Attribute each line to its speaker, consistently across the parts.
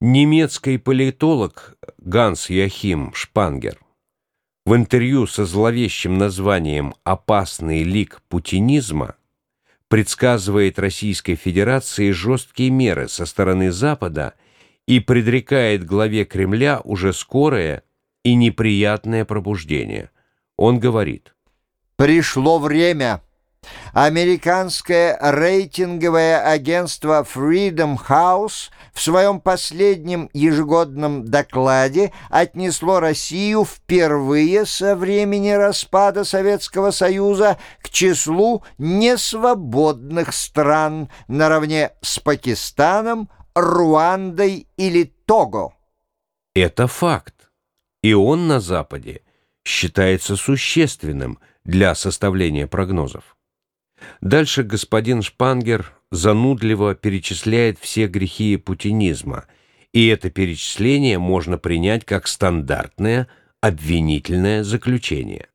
Speaker 1: Немецкий политолог Ганс Яхим Шпангер в интервью со зловещим названием «Опасный лик путинизма» предсказывает Российской Федерации жесткие меры со стороны Запада и предрекает главе Кремля уже скорое и неприятное пробуждение. Он говорит
Speaker 2: «Пришло время». Американское рейтинговое агентство Freedom House в своем последнем ежегодном докладе отнесло Россию впервые со времени распада Советского Союза к числу несвободных стран наравне с Пакистаном, Руандой или Того.
Speaker 1: Это факт, и он на Западе считается существенным для составления прогнозов. Дальше господин Шпангер занудливо перечисляет все грехи путинизма, и это перечисление можно принять как стандартное обвинительное заключение.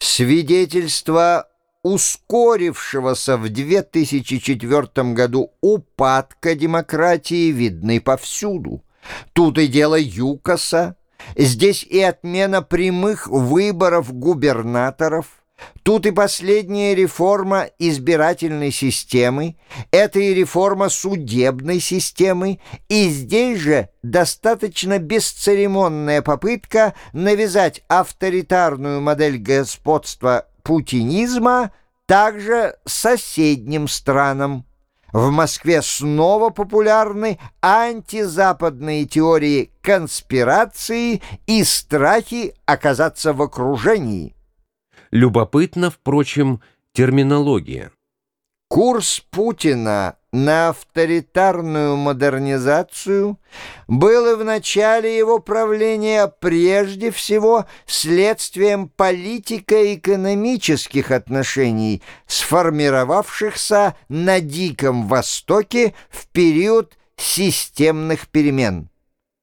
Speaker 2: Свидетельство ускорившегося в 2004 году упадка демократии видны повсюду. Тут и дело ЮКОСа, здесь и отмена прямых выборов губернаторов – Тут и последняя реформа избирательной системы, это и реформа судебной системы, и здесь же достаточно бесцеремонная попытка навязать авторитарную модель господства путинизма также соседним странам. В Москве снова популярны антизападные теории конспирации и страхи оказаться в окружении.
Speaker 1: Любопытна, впрочем, терминология.
Speaker 2: Курс Путина на авторитарную модернизацию был и в начале его правления прежде всего следствием политико-экономических отношений, сформировавшихся на Диком Востоке в период системных перемен.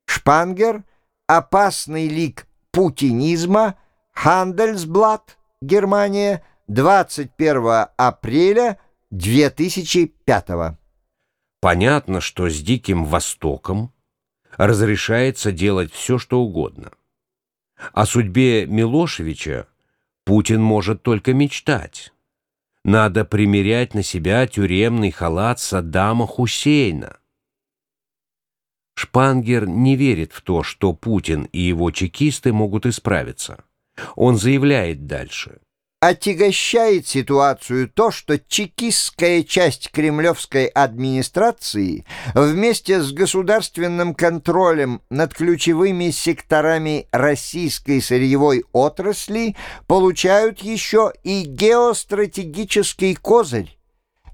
Speaker 2: Шпангер «Опасный лик путинизма», Хандельсблат Германия, 21 апреля 2005
Speaker 1: Понятно, что с Диким Востоком разрешается делать все, что угодно. О судьбе Милошевича Путин может только мечтать. Надо примерять на себя тюремный халат Саддама Хусейна. Шпангер не верит в то, что Путин и его чекисты могут исправиться. Он заявляет дальше.
Speaker 2: Отягощает ситуацию то, что чекистская часть кремлевской администрации вместе с государственным контролем над ключевыми секторами российской сырьевой отрасли получают еще и геостратегический козырь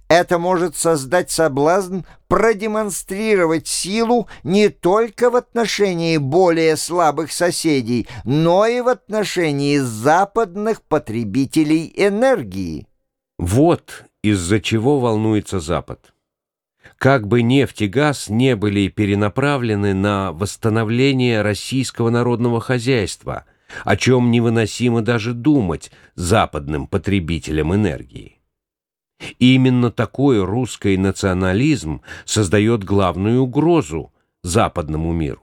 Speaker 2: это может создать соблазн продемонстрировать силу не только в отношении более слабых соседей, но и в отношении западных потребителей энергии.
Speaker 1: Вот из-за чего волнуется Запад. Как бы нефть и газ не были перенаправлены на восстановление российского народного хозяйства, о чем невыносимо даже думать западным потребителям энергии. И именно такой русский национализм создает главную угрозу западному миру.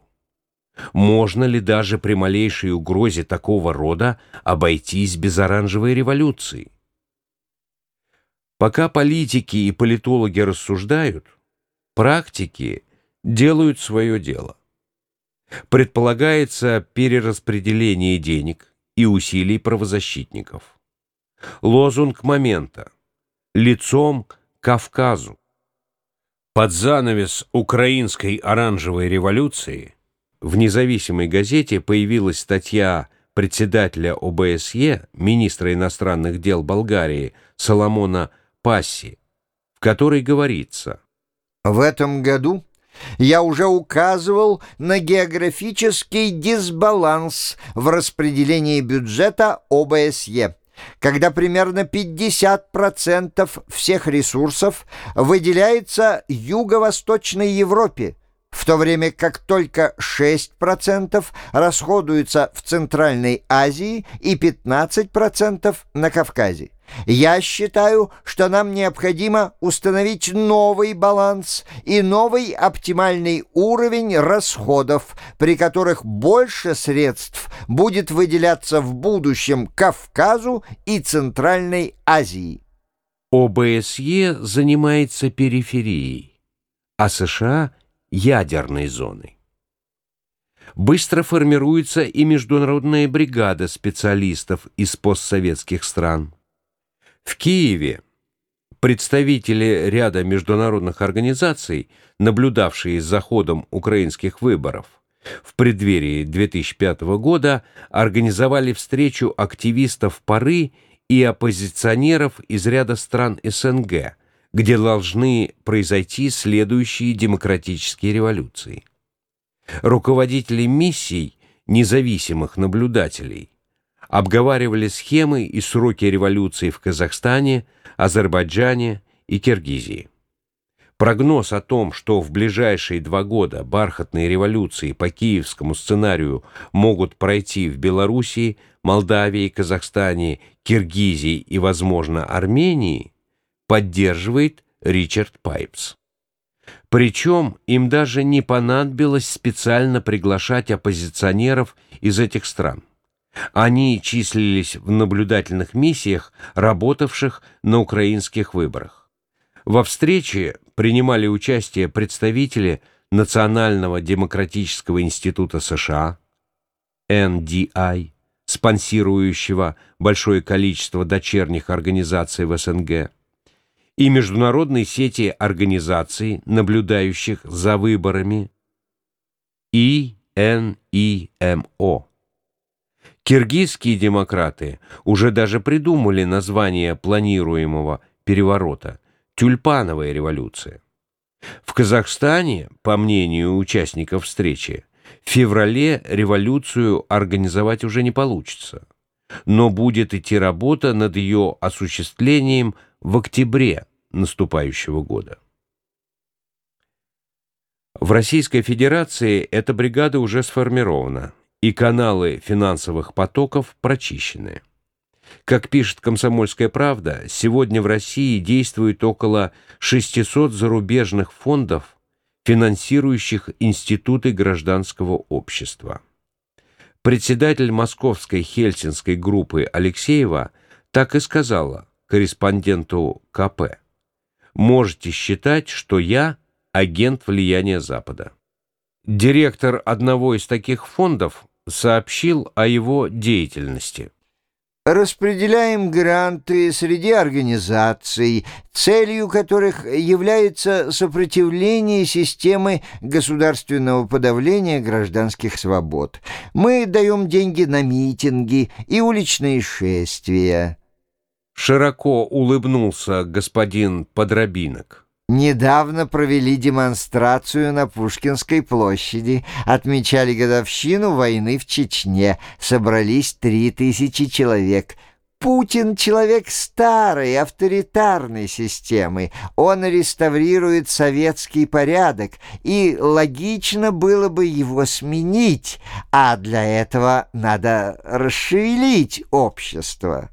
Speaker 1: Можно ли даже при малейшей угрозе такого рода обойтись без оранжевой революции? Пока политики и политологи рассуждают, практики делают свое дело. Предполагается перераспределение денег и усилий правозащитников. Лозунг момента – лицом к Кавказу. Под занавес украинской оранжевой революции в независимой газете появилась статья председателя ОБСЕ, министра иностранных дел Болгарии Соломона Пасси, в которой говорится
Speaker 2: «В этом году я уже указывал на географический дисбаланс в распределении бюджета ОБСЕ» когда примерно 50% всех ресурсов выделяется Юго-Восточной Европе, в то время как только 6% расходуются в Центральной Азии и 15% на Кавказе. Я считаю, что нам необходимо установить новый баланс и новый оптимальный уровень расходов, при которых больше средств будет выделяться в будущем Кавказу и Центральной Азии.
Speaker 1: ОБСЕ занимается периферией, а США – ядерной зоной. Быстро формируется и международная бригада специалистов из постсоветских стран. В Киеве представители ряда международных организаций, наблюдавшие за ходом украинских выборов, в преддверии 2005 года организовали встречу активистов Пары и оппозиционеров из ряда стран СНГ – где должны произойти следующие демократические революции. Руководители миссий независимых наблюдателей обговаривали схемы и сроки революции в Казахстане, Азербайджане и Киргизии. Прогноз о том, что в ближайшие два года бархатные революции по киевскому сценарию могут пройти в Белоруссии, Молдавии, Казахстане, Киргизии и, возможно, Армении, поддерживает Ричард Пайпс. Причем им даже не понадобилось специально приглашать оппозиционеров из этих стран. Они числились в наблюдательных миссиях, работавших на украинских выборах. Во встрече принимали участие представители Национального демократического института США, NDI, спонсирующего большое количество дочерних организаций в СНГ, и международной сети организаций, наблюдающих за выборами, ИНИМО. Киргизские демократы уже даже придумали название планируемого переворота «Тюльпановая революция». В Казахстане, по мнению участников встречи, в феврале революцию организовать уже не получится, но будет идти работа над ее осуществлением – в октябре наступающего года. В Российской Федерации эта бригада уже сформирована, и каналы финансовых потоков прочищены. Как пишет «Комсомольская правда», сегодня в России действует около 600 зарубежных фондов, финансирующих институты гражданского общества. Председатель московской хельсинской группы Алексеева так и сказала – корреспонденту КП. Можете считать, что я агент влияния Запада. Директор одного из таких фондов сообщил о его деятельности.
Speaker 2: Распределяем гранты среди организаций, целью которых является сопротивление системы государственного подавления гражданских свобод. Мы даем деньги на митинги и уличные шествия.
Speaker 1: Широко улыбнулся господин Подробинок.
Speaker 2: Недавно провели демонстрацию на Пушкинской площади, отмечали годовщину войны в Чечне, собрались три тысячи человек. Путин — человек старой, авторитарной системы. Он реставрирует советский порядок, и логично было бы его сменить, а для этого надо расшевелить общество.